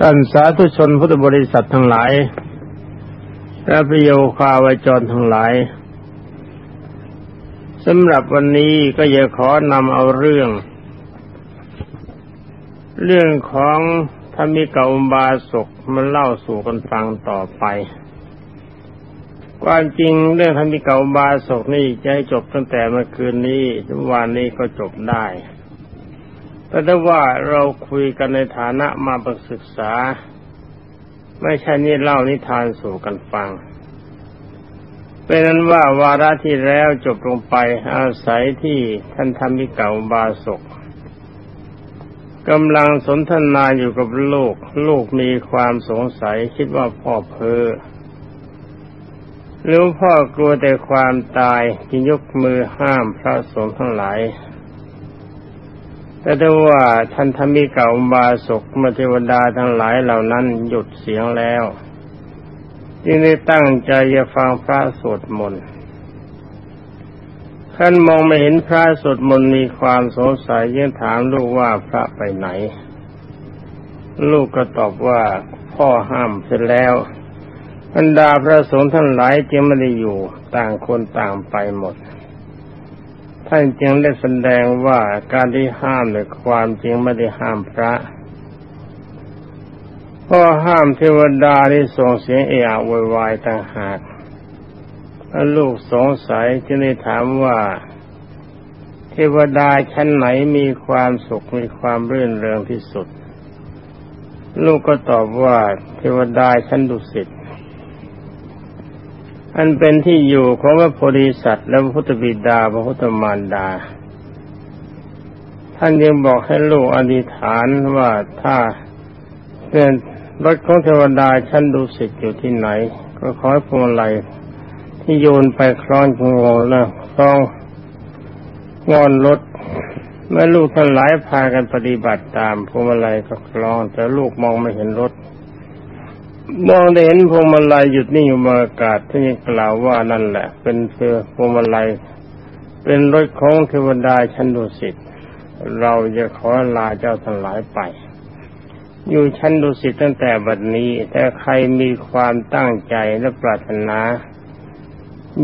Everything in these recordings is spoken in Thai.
ท่านสาธุชนพุทธบริษัททั้งหลาย และประโยคาวจรทั้งหลายสำหรับวันนี้ก็จะขอนำเอาเรื่อง เรื่องของธรรมิกาอุบาสกมาเล่าสู่กันฟังต่อไปความจริงเรื่องธรรมิกาอุบาสกนี่จะให้จบตั้งแต่เมื่อคืนนี้ทุกวันนี้ก็จบได้ แต่ถ้ว่าเราคุยกันในฐานะมาประศึกษา ไม่ใช่นี่เล่านิทานสู่กันฟัง เป็นนั้นว่าวาระที่แล้วจบลงไปอาศัยที่ท่านธรรมิกาบาศกกำลังสนทนาอยู่กับลูก ลูกมีความสงสัยคิดว่าพ่อเพ้อหรือพ่อกลัวแต่ความตายจึงยกมือห้ามพระสงฆ์ทั้งหลาย แต่ถ้าว่าท่านธรรมิกาบาศกมเทวดาทั้งหลายเหล่านั้นหยุดเสียงแล้วจึงได้ตั้งใจจะฟังพระสวดมนต์ท่านมองไม่เห็นพระสวดมนต์มีความสงสัยยังถามลูกว่าพระไปไหน ลูกก็ตอบว่าพ่อห้ามเสร็จแล้วบรรดาพระสงฆ์ท่านหลายจึงไม่ได้อยู่ต่างคนต่างไปหมด ท่านจึงได้แสดงว่าการที่ห้ามในความจริงไม่ได้ห้ามพระเพราะห้ามเทวดาที่ส่งเสียงเอะอะววายต่างหากลูกสงสัยจึงได้ถามว่า เทวดาชั้นไหนมีความสุขมีความรื่นเริงที่สุด ลูกก็ตอบว่าเทวดาชั้นดุสิต อันเป็นที่อยู่ของพระโพธิสัตว์และพระพุทธบิดาพระพุทธมารดา ท่านยังบอกให้ลูกอธิษฐานว่าถ้าเป็นรถของเทวดาชั้นดุสิตอยู่ที่ไหน ก็ขอให้พวงมาลัยที่โยนไปคล้องงงแล้วคล้องงอนรถเมื่อลูกทั้งหลายพากันปฏิบัติตามพวงมาลัยก็คล้อง แต่ลูกมองไม่เห็นรถ มองได้เห็นพวงมาลัยหยุดนิ่งอยู่บนอากาศท่านยังกล่าวว่านั่นแหละ เป็นเพื่อพวงมาลัย เป็นรถของเทวดาชั้นดุสิตเราจะขอลาเจ้าทั้งหลายไป อยู่ชั้นดุสิตตั้งแต่บัดนี้ แต่ใครมีความตั้งใจและปรารถนา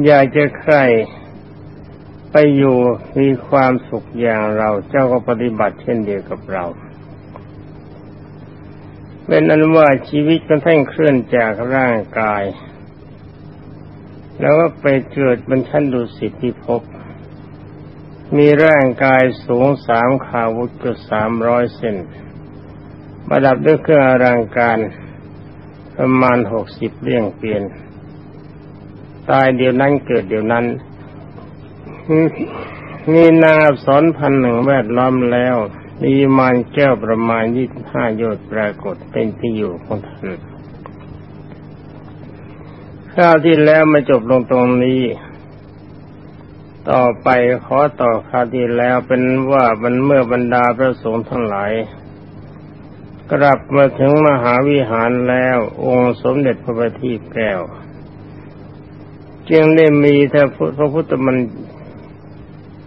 อยากจะใครไปอยู่มีความสุขอย่างเราเจ้าก็ปฏิบัติเช่นเดียวกับเรา เป็นอันว่าชีวิตก็ท่านเคลื่อนจากร่างกาย แล้วก็ไปเกิดบนชั้นดุสิตที่พบ มีร่างกายสูงสามขาวุธก็สามร้อยเซนประดับด้วยเครื่องอลังการประมาณหกสิบเรี่ยงเปลี่ยน ตายเดียวนั้นเกิดเดียวนั้นมีนางอักษรพันหนึ่งแวดล้อมแล้ว มีมานแก้วประมาณยี่สิบห้าโยชน์ปรากฏเป็นที่อยู่ของท่านข้าวที่แล้วมาจบลงตรงนี้ ต่อไปขอต่อข้าวที่แล้วเป็นว่าบรรเมื่อบรรดาพระสงฆ์ทั้งหลาย กลับมาถึงมหาวิหารแล้วองค์สมเด็จพระบัณฑิตแก้ว จึงได้มีแต่พระพุทธมัน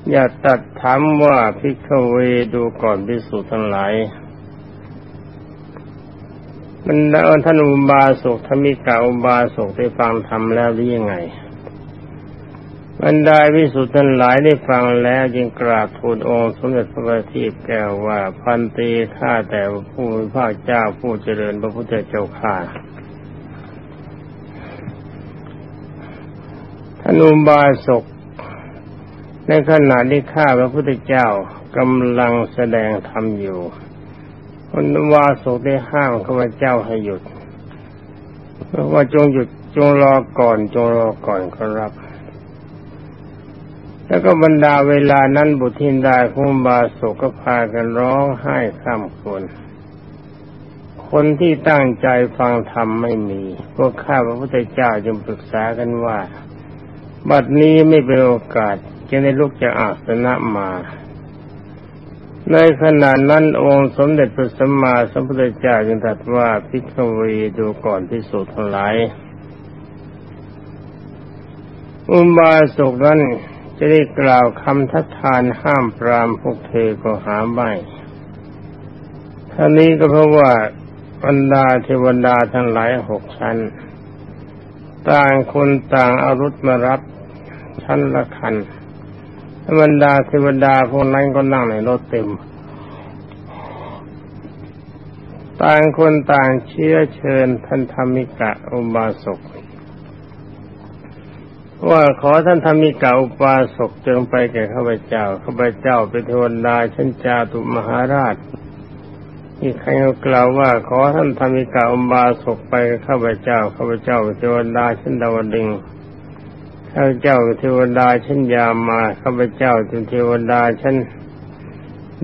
อย่าตัดถามว่าพิกเวดูก่อนพิสูจน์ทั้งหลายบรรดาท่านอุบาสกธรรมิกาอุบาสกได้ฟังธรรมแล้วหรือยังไงบรรดาวิสุทธิ์ทั้งหลายได้ฟังแล้วจึงกราบทูลองค์สมเด็จพระบัณฑิตแก้วว่าพันตีข้าแต่ผู้พระเจ้าผู้เจริญพระพุทธเจ้าข้าท่านอุบาสก ในขณะที่ข้าพระพุทธเจ้ากำลังแสดงธรรมอยู่คนวาสุได้ห้ามข้าพเจ้าให้หยุดเพราะว่าจงหยุดจงรอก่อน จงรอก่อนครับ แล้วก็บรรดาเวลานั้นบุตรทินดาคุมบาสุก็พากันร้องไห้ข้ามคนคนที่ตั้งใจฟังธรรมไม่มี พวกข้าพระพุทธเจ้าจึงปรึกษากันว่า บัดนี้ไม่เป็นโอกาส จึงได้ลุกจากอาสนะมา ในขณะนั้นองค์สมเด็จพระสัมมาสัมพุทธเจ้าจึงตรัสว่าพิกวีดูก่อนพิสูจน์ทั้งหลายอุบาสกนั้นจะได้กล่าวคำทัดทานห้ามปรามพวกเธอก็หาไม่ท่านี้ก็เพราะว่าบรรดาเทวดาทั้งหลายหกชั้น ต่างคนต่างอารุธมารับชั้นละคัน บรรดาเทวดาพวกนั้นก็นั่งในรถเต็ม ต่างคนต่างเชื้อเชิญท่านธรรมิกะอุบาสกว่าขอท่านธรรมิกาอุปาสกจงไปแก่ข้าพเจ้าข้าพเจ้าเป็นเทวดาชั้นจาตุมหาราชอีกใครก็กล่าวว่าขอท่านธรรมิกาอุบาสกไปข้าพเจ้าข้าพเจ้าเป็นเทวดาชั้นดาวดึง ข้าเจ้าเทวดาชั้นยามาข้าพเจ้าเป็นเทวดาชั้น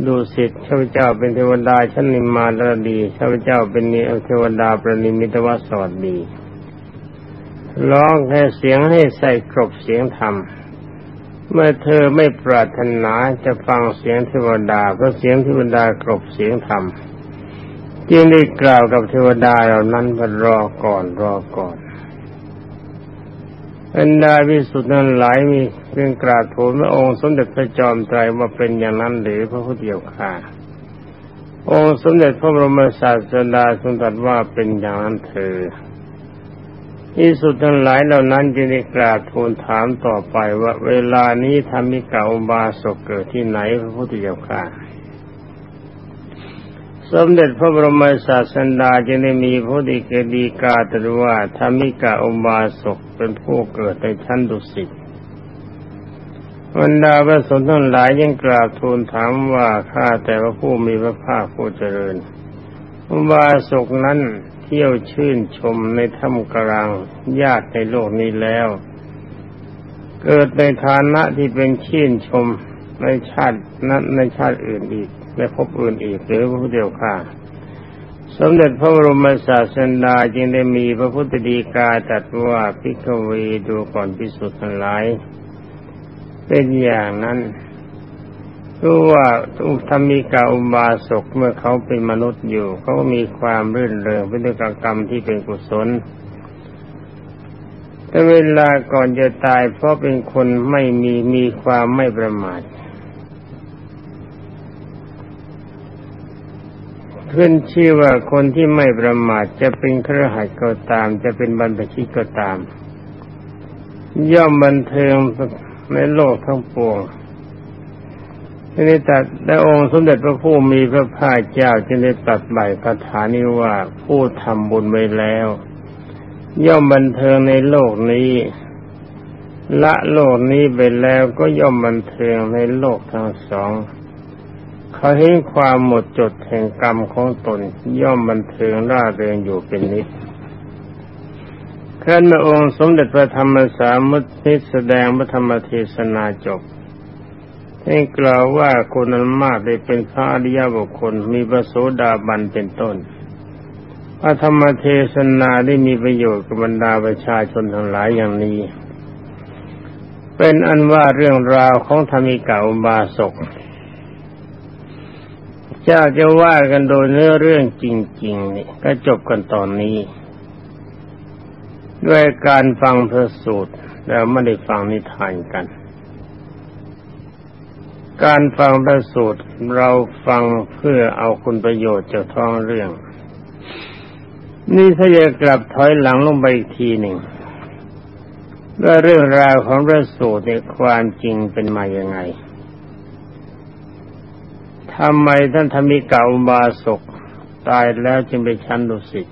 ดูสิทธิ์ข้าพเจ้าเป็นเทวดาชั้นนิมมานดีข้าพเจ้าเป็นเทวดาประนิมิตวสวัสดีร้องแค่เสียงให้ใส่กรบเสียงธรรม เมื่อเธอไม่ปรารถนาจะฟังเสียงเทวดาเพราะเสียงเทวดากรบเสียงธรรม จึงได้กล่าวกับเทวดาเหล่านั้นว่ารอก่อนรอก่อน บรรดาวิสุทธิ์นั้นหลายมีเรื่องกราบทูลพระองค์สมเด็จพระจอมไตรว่าเป็นอย่างนั้นหรือพระพุทธเจ้าค่ะ องค์สมเด็จพระบรมศาสดาทรงตรัสว่าเป็นอย่างนั้นเธอที่สุดทั้งหลายเหล่านั้นจึงได้กราบทูลถามต่อไปว่าเวลานี้ทำมิกาอุบาสกเกิดที่ไหนพระพุทธเจ้าค่ะ สมเด็จพระบรมศาสดาจึงได้มีพระดีเกดีกาตรว่าธรรมิกาอุบาสกเป็นผู้เกิดในชั้นดุสิตบรรดาพระสงฆ์ทั้งหลายยังกราบทูลถามว่าข้าแต่พระผู้มีพระภาคผู้เจริญ อุบาสกนั้นเที่ยวชื่นชมในถ้ำกลางญาติในโลกนี้แล้ว เกิดในฐานะที่เป็นชื่นชมในชาตินั้นในชาติอื่นอีก ในภพอื่นอีกหรือพระเดียวค่ะ สมเด็จพระบรมศาสดาจึงได้มีพระพุทธดีกาตรัสว่าพิกเวดูก่อนพิสุทธิ์ทั้งหลาย เป็นอย่างนั้นรู้ว่าอุธรรมิกาอุบาสกเมื่อเขาเป็นมนุษย์อยู่ เขามีความรื่นเริงเป็นด้วยกรรมที่เป็นกุศล แต่เวลาก่อนจะตายเพราะเป็นคนไม่มีมีความไม่ประมาท ขึ้นชื่อว่าคนที่ไม่ประมาทจะเป็นเครือข่ายก็ตาม จะเป็นบรรพชิตก็ตาม ย่อมบันเทิงในโลกทั้งปวงทีนี้ตัดได้องค์สมเด็จพระผู้มีพระภาคเจ้าจึงได้ตัดใบคาถานี้ว่าผู้ทำบุญไว้แล้ว ย่อมบันเทิงในโลกนี้ ละโลกนี้ไปแล้วก็ย่อมบันเทิงในโลกทั้งสอง เขาเห็นความหมดจดแห่งกรรมของตนย่อมบันเทิงร่าเริงอยู่เป็นนิดขั้นพระองค์สมเด็จพระธรรมสามุทิแสดงพระธรรมเทศนาจบให้กล่าวว่าคนนั้นมากได้เป็นพระอริยบุคคลมีพระโสดาบันเป็นต้นพระธรรมเทศนาได้มีประโยชน์กับบรรดาประชาชนทั้งหลายอย่างนี้ เป็นอันว่าเรื่องราวของธรรมิกาอุบาสก เจ้าจะว่ากันโดยเนื้อเรื่องจริง ๆ นี่ก็จบกันตอนนี้ ด้วยการฟังพระสูตรแล้วไม่ได้ฟังนิทานกัน การฟังพระสูตรเราฟังเพื่อเอาคุณประโยชน์จากท้องเรื่อง นี่ถ้าจะกลับถอยหลังลงไปอีกทีหนึ่งว่าเรื่องราวของพระสูตรในความจริงเป็นมาอย่างไง ทำไมท่านธรรมิกาอุบาสกตายแล้วจึงไปชั้นดุสิต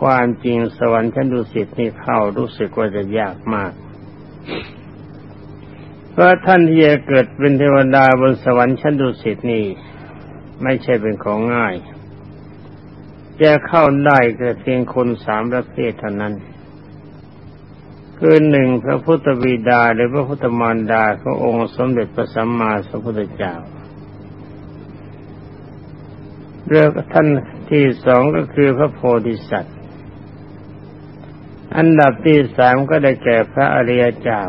ความจริงสวรรค์ชั้นดุสิตนี่เข้ารู้สึกว่าจะยากมาก เพราะท่านที่จะเกิดเป็นเทวดาบนสวรรค์ชั้นดุสิตนี่ไม่ใช่เป็นของง่าย จะเข้าได้ก็เพียงคนสามประเภทเท่านั้น คือหนึ่งพระพุทธบิดาหรือพระพุทธมารดาขององค์สมเด็จพระสัมมาสัมพุทธเจ้า เรื่องท่านที่สองก็คือพระโพธิสัตว์ อันดับที่สามก็ได้แก่พระอริยเจ้า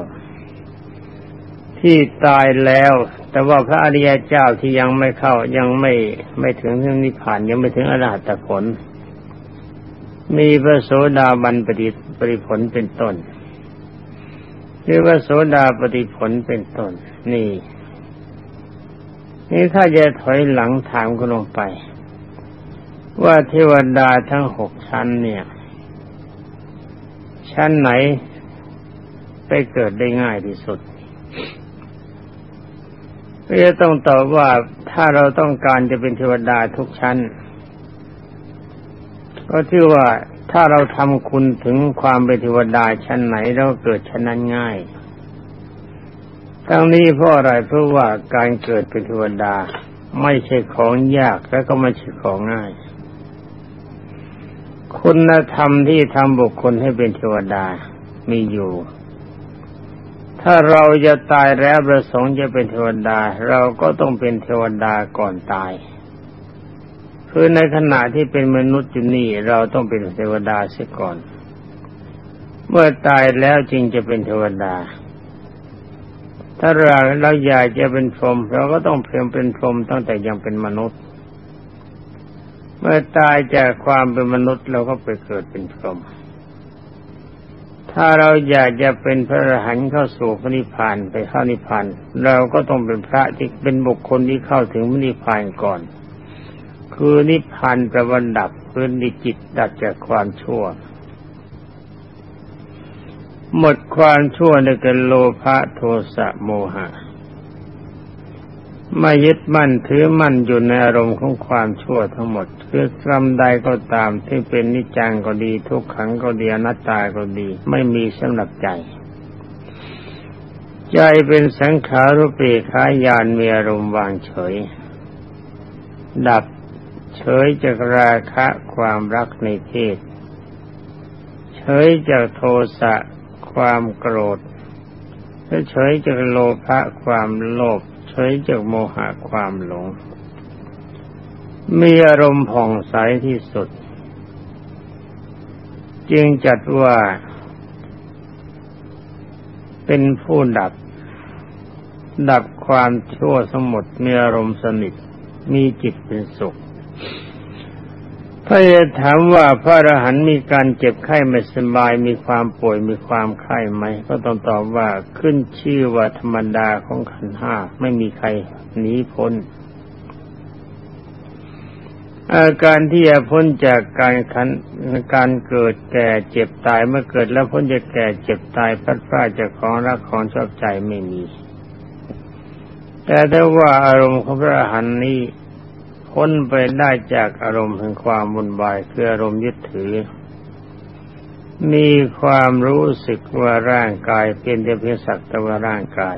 ที่ตายแล้ว แต่ว่าพระอริยเจ้าที่ยังไม่เข้ายังไม่ไม่ถึงนิพพานยังไม่ถึงอรหัตผล มีพระโสดาบันปฏิปฏิผลเป็นต้นหรือว่าโสดาปฏิผลเป็นต้น นี่นี่ถ้าจะถอยหลังถามกันลงไป ว่าเทวดาทั้งหกชั้นเนี่ย ชั้นไหนไปเกิดได้ง่ายที่สุดก็จะต้องตอบว่าถ้าเราต้องการจะเป็นเทวดาทุกชั้น ก็ชื่อว่าถ้าเราทำคุณถึงความเป็นเทวดาชั้นไหนเราเกิดชั้นนั้นง่าย ทั้งนี้เพราะอะไรเพราะว่าการเกิดเป็นเทวดาไม่ใช่ของยากและก็ไม่ใช่ของง่าย คุณธรรมที่ทำบุคคลให้เป็นเทวดามีอยู่ ถ้าเราจะตายแล้วประสงค์จะเป็นเทวดา เราก็ต้องเป็นเทวดาก่อนตายคือในขณะที่เป็นมนุษย์อยู่นี่เราต้องเป็นเทวดาเสียก่อน เมื่อตายแล้วจึงจะเป็นเทวดา ถ้าเราเราอยากจะเป็นพรหมเราก็ต้องเพียงเป็นพรหมตั้งแต่ยังเป็นมนุษย์ เมื่อตายจากความเป็นมนุษย์เราก็ไปเกิดเป็นพรหมถ้าเราอยากจะเป็นพระอรหันต์เข้าสู่พระนิพพานไปเข้านิพพานเราก็ต้องเป็นพระที่เป็นบุคคลที่เข้าถึงพระนิพพานก่อน คือนิพพานประวันดับคือนิจิตดับจากความชั่ว หมดความชั่วในกันโลภะโทสะโมหะ ไม่ยึดมั่นถือมั่นอยู่ในอารมณ์ของความชั่วทั้งหมดคือกรรมใดก็ตามที่เป็นนิจังก็ดีทุกขังก็ดีอนัตตาก็ดี ไม่มีสำหรับใจ ใจเป็นสังขารุปีขายานมีอารมณ์วางเฉย ดับเฉยจากราคะความรักในเพศ เฉยจากโทสะความโกรธและเฉยจากโลภะความโลภ เฉยจากโมหะความหลง มีอารมณ์ผ่องใสที่สุด จึงจัดว่า เป็นผู้ดับ ดับความชั่วสมุดมีอารมณ์สนิท มีจิตเป็นสุข ถ้าจะถามว่าพระอรหันต์มีการเจ็บไข้ไม่สบายมีความป่วยมีความไข้ไหม ก็ต้องตอบว่าขึ้นชื่อว่าธรรมดาของขันห้าไม่มีใครหนีพ้น อาการที่จะพ้นจากการขันการเกิดแก่เจ็บตายเมื่อเกิดแล้วพ้นจากแก่เจ็บตายพัดพลาดจากของรักของชอบใจไม่มีแต่ถ้าว่าอารมณ์ของพระอรหันต์นี้ พ้นไปได้จากอารมณ์แห่งความวุ่นวายคืออารมณ์ยึดถือ มีความรู้สึกว่าร่างกายเป็นแต่เพียงสักแต่ว่าร่างกาย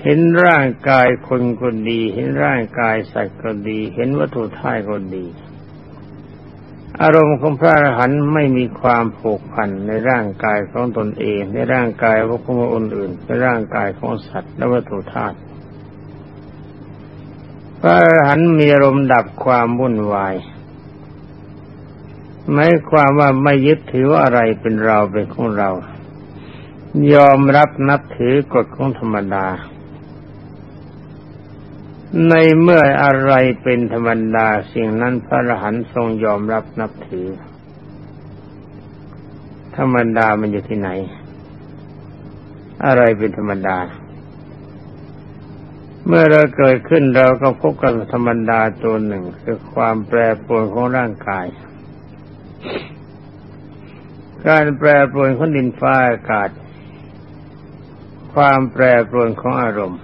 เห็นร่างกายคนก็ดี เห็นร่างกายสัตว์ก็ดี เห็นวัตถุท่ายก็ดี อารมณ์ของพระอรหันต์ไม่มีความผูกพันในร่างกายของตนเอง ในร่างกายของคนอื่นในร่างกายของสัตว์และวัตถุธาตุ พระอรหันต์มีอารมณ์ดับความวุ่นวายหมายความว่าไม่ยึดถือว่าอะไรเป็นเราเป็นของเรา ยอมรับนับถือกฎของธรรมดา ในเมื่ออะไรเป็นธรรมดาสิ่งนั้นพระอรหันต์ทรงยอมรับนับถือ ธรรมดามันอยู่ที่ไหน อะไรเป็นธรรมดา เมื่อเราเกิดขึ้นเราก็พบกับธรรมดาตัวหนึ่ง คือความแปรปรวนของร่างกาย การแปรปรวนของดินฟ้าอากาศ ความแปรปรวนของอารมณ์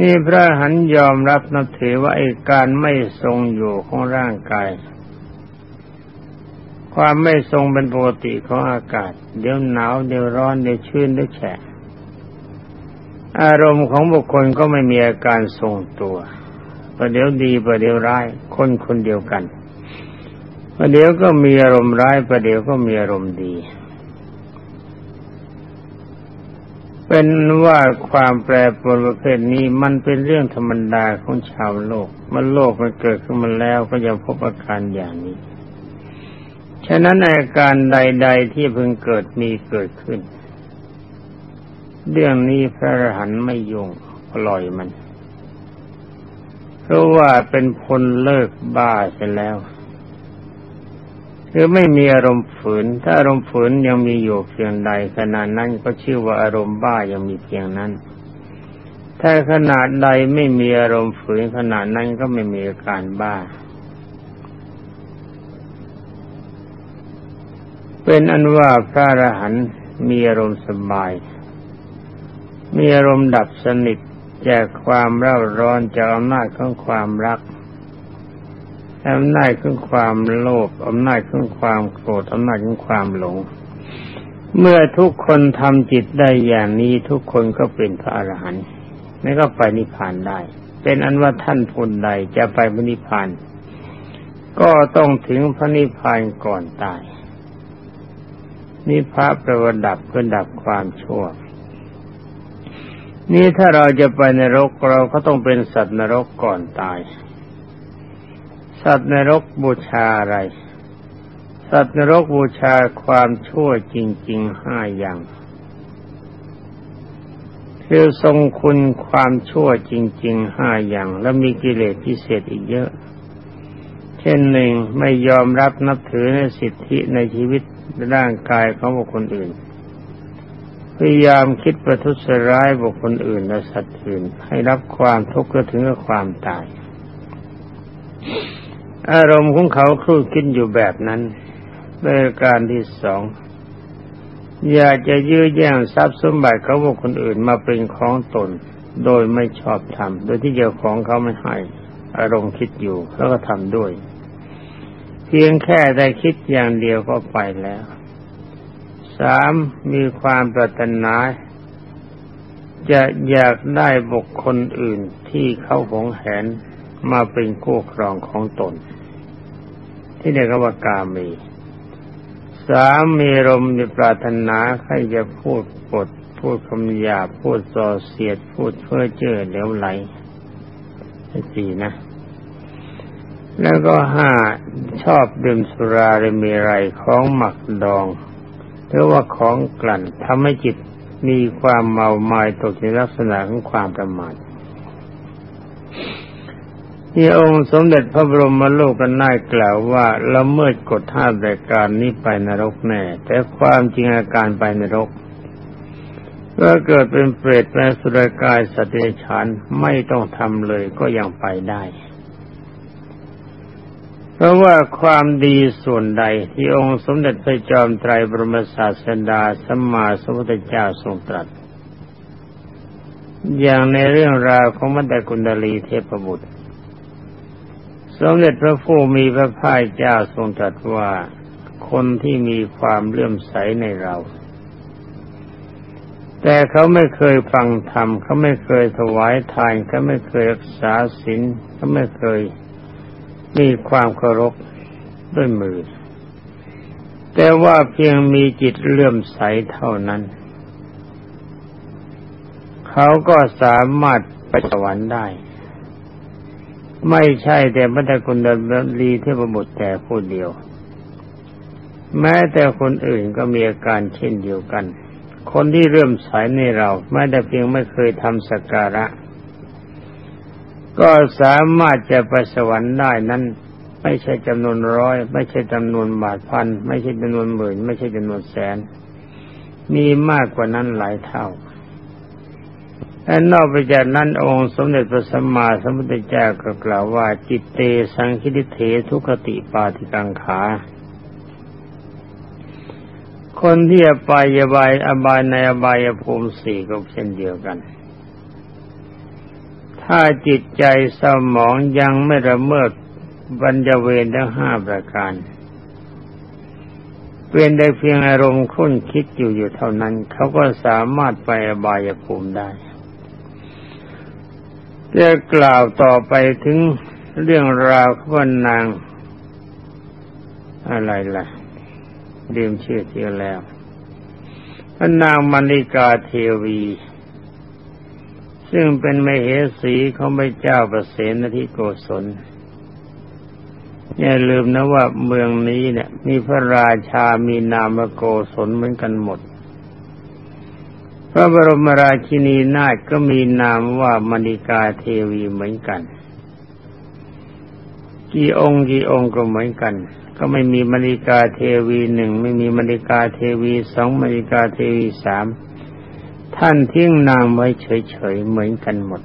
นี่พระหันยอมรับนับถือว่าไอ้การไม่ทรงอยู่ของร่างกาย ความไม่ทรงเป็นปกติของอากาศ เดี๋ยวหนาวเดี๋ยวร้อนเดี๋ยวชื้นเดี๋ยวแฉะ อารมณ์ของบุคคลก็ไม่มีอาการทรงตัว ประเดี๋ยวดีประเดี๋ยวร้าย คนคนเดียวกัน ประเดี๋ยวก็มีอารมณ์ร้าย ประเดี๋ยวก็มีอารมณ์ดี เป็นว่าความแปรปรวนประเภทนี้มันเป็นเรื่องธรรมดาของชาวโลก มันโลกมันเกิดขึ้นมาแล้วก็จะพบอาการอย่างนี้ ฉะนั้นอาการใด ๆที่เพิ่งเกิดมีเกิดขึ้น เรื่องนี้พระอรหันต์ไม่ยุ่งปล่อยมัน เพราะว่าเป็นพลเลิกบ้าเสร็จแล้วคือไม่มีอารมณ์ฝืน ถ้าอารมณ์ฝืนยังมีอยู่เพียงใดขณะนั้นก็ชื่อว่าอารมณ์บ้ายังมีเพียงนั้น ถ้าขนาดใดไม่มีอารมณ์ฝืนขนาดนั้นก็ไม่มีอาการบ้า เป็นอันว่าพระอรหันต์มีอารมณ์สบาย มีอารมณ์ดับสนิทจากความเร่าร้อนจากอำนาจของความรักอำนาจของความโลภอำนาจของความโกรธอำนาจของความหลง เมื่อทุกคนทำจิตได้อย่างนี้ทุกคนก็เป็นพระอรหันต์ไม่ก็ไปนิพพานได้ เป็นอันว่าท่านคนใดจะไปพระนิพพาน ก็ต้องถึงพระนิพพานก่อนตายนิพพานประดับเพื่อดับความชั่ว นี่ถ้าเราจะไปในรกเราก็ต้องเป็นสัตว์นรกก่อนตาย สัตว์นรกบูชาอะไร สัตว์นรกบูชาความชั่วจริงๆห้าอย่างคือทรงคุณความชั่วจริงๆห้าอย่าง แล้วมีกิเลสพิเศษอีกเยอะ เช่นหนึ่งไม่ยอมรับนับถือในสิทธิในชีวิตร่างกายของบุคคลอื่น พยายามคิดประทุษร้ายบุคคลอื่นและสัตว์อื่น ให้รับความทุกข์ถึงกับความตาย อารมณ์ของเขาคือคิดอยู่แบบนั้นเป็นการที่สองอยากจะยื้อแย่งทรัพย์สมบัติเขาบุคคลอื่นมาเป็นของตน โดยไม่ชอบทำโดยที่เจ้าของเขาไม่ให้ อารมณ์คิดอยู่แล้วก็ทำด้วย เพียงแค่ได้คิดอย่างเดียวก็ไปแล้ว สามมีความปรารถนาจะอยากได้บุคคลอื่นที่เขาหงแหนมาเป็นคู่ครองของตน ที่เรียกว่ากามีสามมีลมมีปรารถนาใครจะพูดปด พูดคำหยาพูดส่อเสียด พูดเพ้อเจ้อเหลวไหลสี่นะ แล้วก็ห้าชอบดื่มสุราหรือมีไรของหมักดอง หรือว่าของกลั่นทำให้จิตมีความเมาหมายตกในลักษณะของความประมาทที่องค์สมเด็จพระบรมโลกนาถกล่าวว่าละเมิดกฎห้ารายการนี้ไปนรกแน่ แต่ความจริงอาการไปนรกเมื่อเกิดเป็นเปรตเป็นสุรกายสติฉานไม่ต้องทำเลยก็ยังไปได้ เพราะว่าความดีส่วนใดที่องค์สมเด็จพระจอมไตรบรมศาสดาสัมมาสัมพุทธเจ้าทรงตรัส อย่างในเรื่องราวของมัตตกุณดลีเทพบุตร สมเด็จพระผู้มีพระภาคเจ้าทรงตรัสว่าคนที่มีความเลื่อมใสในเรา แต่เขาไม่เคยฟังธรรมเขาไม่เคยถวายทานเขาไม่เคยรักษาศีลเขาไม่เคย มีความเคารพด้วยมือ แต่ว่าเพียงมีจิตเลื่อมใสเท่านั้น เขาก็สามารถไปสวรรค์ได้ ไม่ใช่แต่พระตะกุณลีเทพบุตรแต่ผู้เดียว แม้แต่คนอื่นก็มีอาการเช่นเดียวกัน คนที่เริ่มสายในเราไม่ได้เพียงไม่เคยทำสักการะ ก็สามารถจะไปสวรรค์ได้นั้น ไม่ใช่จำนวนร้อย ไม่ใช่จำนวนบาทพัน ไม่ใช่จำนวนหมื่น ไม่ใช่จำนวนแสน มีมากกว่านั้นหลายเท่าและนอกไปจากนั้นองค์สมเด็จพระสัมมาสัมพุทธเจ้าก็กล่าวว่า จิตเตสังคิติเถทุกติปาติกังขา คนที่อบายบายอบายในอบายภูมิสี่ก็เช่นเดียวกัน ถ้าจิตใจสมองยังไม่ระเมิดบรรจเวรทั้งห้าประการ เป็นได้เพียงอารมณ์คุ้นคิดอยู่อยู่เท่านั้น เขาก็สามารถไปอบายภูมิได้จะกล่าวต่อไปถึงเรื่องราวขบนาง อะไรล่ะเดิมชื่อเที่ยวแล้วพระนางมณิกาเทวี ซึ่งเป็นมเหสีของพระเจ้าประเสนทิโกศลอย่าลืมนะว่าเมืองนี้เนี่ย มีพระราชามีนามโกศลเหมือนกันหมด พระบรมราชินีนาถก็มีนามว่ามณิกาเทวีเหมือนกัน กี่องค์กี่องค์ก็เหมือนกัน ก็ไม่มีมณิกาเทวีหนึ่งไม่มีมณิกาเทวีสองมณิกาเทวีสาม ท่านทิ้งนามไว้เฉยๆเหมือนกันหมด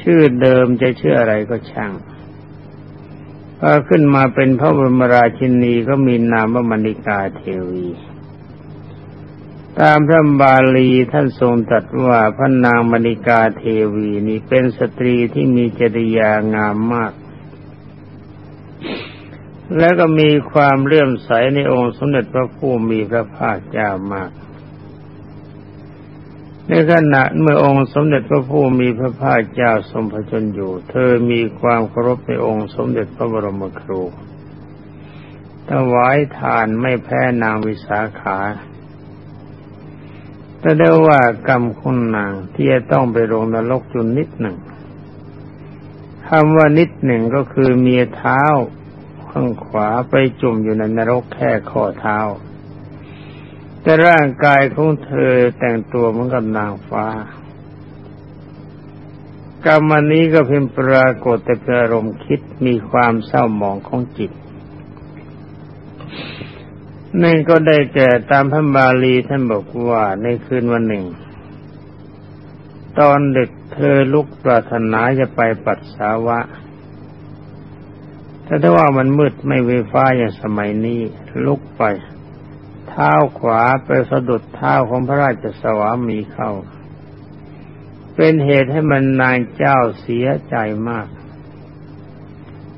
ชื่อเดิมจะชื่ออะไรก็ช่างพอขึ้นมาเป็นพระบรมราชินีก็มีนามว่ามณิกาเทวี ตามพระบาลีท่านทรงตรัสว่าพระนางมณิกาเทวีนี้เป็นสตรีที่มีจริยางามมาก และก็มีความเลื่อมใสในองค์สมเด็จพระผู้มีพระภาคเจ้ามาก ในขณะเมื่อองค์สมเด็จพระผู้มีพระภาคเจ้าทรงพระชนอยู่ เธอมีความเคารพในองค์สมเด็จพระบรมครู ถวายทานไม่แพ้นางวิสาขาแต่ได้ว่ากรรมคุณนางที่จะต้องไปลงนรกจุนนิดหนึ่งคำว่านิดหนึ่งก็คือมีเท้าข้างขวาไปจุ่มอยู่ในนรกแค่ข้อเท้า แต่ร่างกายของเธอแต่งตัวเหมือนกับนางฟ้ากรรมนี้ก็เพียงปรากฏแต่เป็นอารมณ์คิดมีความเศร้าหมองของจิตนั่นก็ได้แก่ตามพระบาลีท่านบอกว่าในคืนวันหนึ่ง ตอนเด็กเธอลุกปรารถนาจะไปปัสสาวะแต่ถ้าว่ามันมืดไม่ไฟฟ้าอย่างสมัยนี้ลุกไป เท้าขวาไปสะดุดเท้าของพระราชสวามีเข้า เป็นเหตุให้มันนายเจ้าเสียใจมาก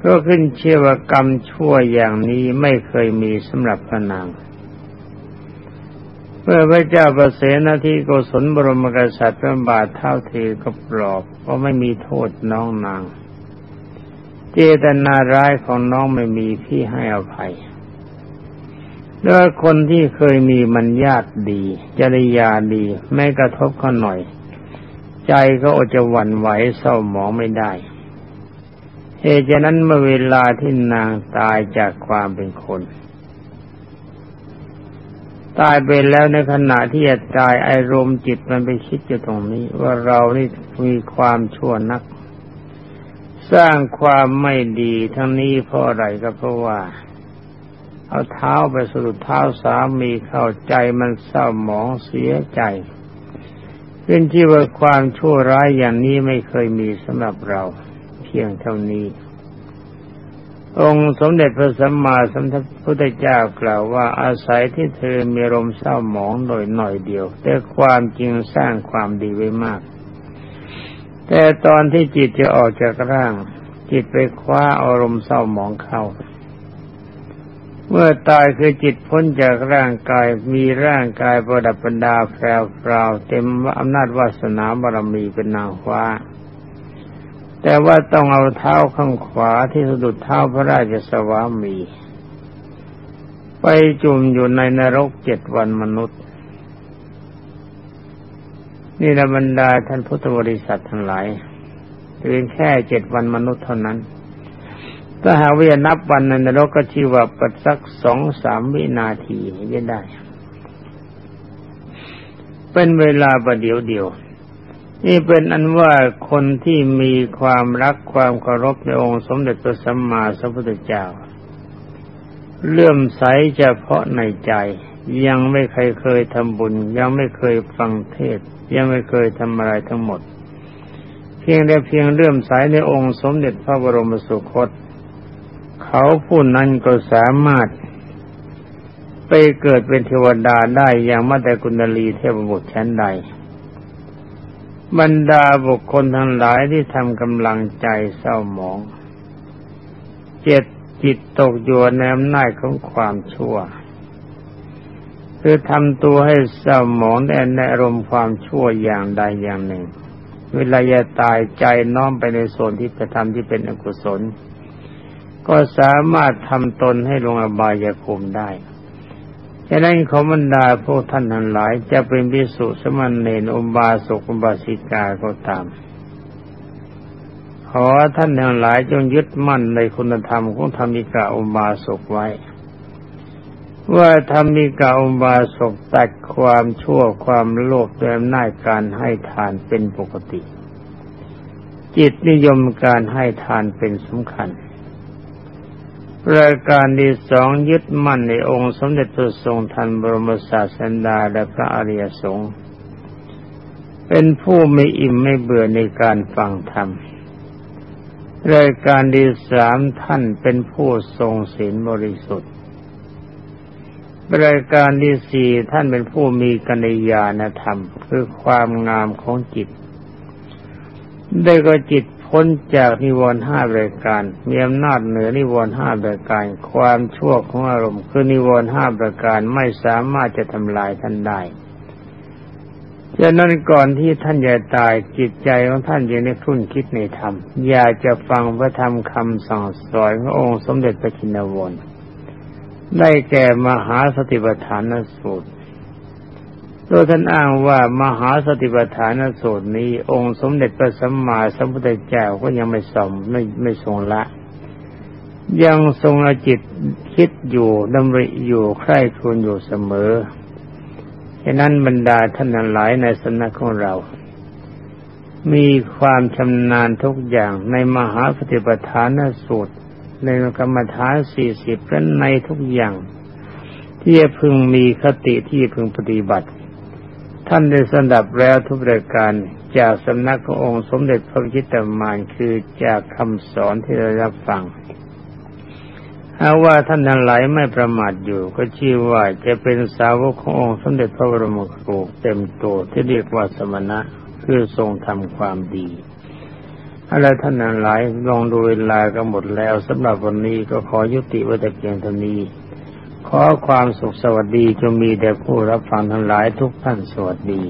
ก็ขึ้นเชื่อว่ากรรมชั่วอย่างนี้ไม่เคยมีสำหรับพระนางเมื่อพระเจ้าประเสนาที่โกศลบรมกษัตริย์เป็นบาทเท่าเทก็ปลอบเพราไม่มีโทษน้องนาง เจตนาร้ายของน้องไม่มีพี่ให้อภัย แล้วคนที่เคยมีมันญาติดีจริยาดีไม่กระทบเขาหน่อย ใจก็อดจะหวั่นไหวเศร้าหมองไม่ได้เหตุฉะนั้นเมื่อเวลาที่นางตายจากความเป็นคน ตายไปแล้วในขณะที่จะตายอารมณ์จิตมันไปคิดอยู่ตรงนี้ ว่าเรานี่มีความชั่วนัก สร้างความไม่ดีทั้งนี้เพราะอะไรก็เพราะว่า เอาเท้าไปสะดุดเท้าสามีเข้าใจมันเศร้าหมองเสียใจเป็นที่ว่าความชั่วร้ายอย่างนี้ไม่เคยมีสำหรับเรา เพียงเท่านี้ องค์สมเด็จพระสัมมาสัมพุทธเจ้ากล่าวว่าอาศัยที่เธอมีรมเศร้าหมองโดยหน่อยเดียว แต่ความจริงสร้างความดีไว้มาก แต่ตอนที่จิตจะออกจากร่าง จิตไปคว้าอารมณ์เศร้าหมองเข้า เมื่อตายคือจิตพ้นจากร่างกายมีร่างกายประดับประดาแพรวๆเต็มอำนาจวาสนาบารมีเป็นนางฟ้า แต่ว่าต้องเอาเท้าข้างขวาที่สะดุดเท้าพระราชสวามี ไปจุ่มอยู่ในนรกเจ็ดวันมนุษย์ นี่ละบรรดาท่านพุทธบริษัททั้งหลายเพียงแค่เจ็ดวันมนุษย์เท่านั้น ถ้าหากว่านับวันในนรกก็ชื่อว่าปัดสักสองสามวินาทีจะได้ เป็นเวลาประเดียวเดียว นี่เป็นอันว่าคนที่มีความรักความเคารพในองค์สมเด็จพระสัมมาสัมพุทธเจ้า เลื่อมใสเฉพาะในใจ ยังไม่เคยเคยทำบุญ ยังไม่เคยฟังเทศ ยังไม่เคยทำอะไรทั้งหมด เพียงแต่เพียงเลื่อมใสในองค์สมเด็จพระบรมสุคต เขาผู้นั้นก็สามารถ ไปเกิดเป็นเทวดาได้อย่างมาแต่กุณลีเทพบุตรชั้นใด บรรดาบุคคลทั้งหลายที่ทำกำลังใจเศร้าหมอง เจ็ดจิตตกอยู่ในอำนาจของความชั่ว คือทำตัวให้เศร้าหมองในอารมณ์ความชั่วอย่างใดอย่างหนึ่ง เวลาจะตายใจน้อมไปในส่วนที่ไปทำที่เป็นอกุศล ก็สามารถทำตนให้ลงอบายภูมิได้ฉะนั้นขอบรรดาพวกท่านทั้งหลาย จะเป็นพิสุสมณเณรอุบาสกอุบาสิกาก็ตาม ขอท่านทั้งหลายจงยึดมั่นในคุณธรรมของธรรมิกาอุบาสกไว้ ว่าธรรมิกาอุบาสกตัดความชั่วความโลภด้วยอำนาจการให้ทานเป็นปกติ จิตนิยมการให้ทานเป็นสำคัญ รายการที่สองยึดมั่นในองค์สมเด็จพระทรงทันบรมศาสดาและพระอริยสงฆ์เป็นผู้ไม่อิ่มไม่เบื่อในการฟังธรรม รายการที่สามท่านเป็นผู้ทรงศีลบริสุทธิ์ รายการที่สี่ท่านเป็นผู้มีกัญญาณธรรม คือความงามของจิต ได้ก็จิต พ้นจากนิวรณ์ห้ารายการ มีอำนาจเหนือนิวรณ์ห้ารายการ ความชั่วของอารมณ์คือนิวรณ์ห้าประการไม่สามารถจะทำลายท่านได้ดังนั้นก่อนที่ท่านจะตายจิตใจของท่านยังได้คุ้นคิดในธรรม อยากจะฟังพระธรรมคำสั่งสอนขององค์สมเด็จพระจินวรได้แก่มหาสติปัฏฐานสูตร โดยท่านอ้างว่ามหาสติปัฏฐานสูตรนี้ องค์สมเด็จพระสัมมาสัมพุทธเจ้าก็ยังไม่สมไม่ไม่ทรงละ ยังทรงอจิตคิดอยู่ดำริอยู่ใคร่ครวญอยู่เสมอฉะนั้นบรรดาท่านหลายในสนักของเรา มีความชำนาญทุกอย่างในมหาปฏิปทานสูตร ในกรรมฐานสี่สิบและในทุกอย่าง ที่จะพึงมีคติที่พึงปฏิบัติ ท่านได้สดับแล้วทุกรายการจากสำนักขององค์สมเด็จพระพิชิตามานคือจากคำสอนที่เรารับฟังหาว่าท่านทั้งหลายไม่ประมาทอยู่ ก็ชื่อว่าจะเป็นสาวกขององค์สมเด็จพระบรมครูเต็มตัวที่เรียกว่าสมณะคือทรงทำความดีอะไรท่านทั้งหลายลองดูเวลาก็หมดแล้วสำหรับวันนี้ก็ขอยุติไว้แต่เพียงเท่านี้ ขอความสุขสวัสดีจะมีแด่ผู้รับฟังทั้งหลายทุกท่านสวัสดี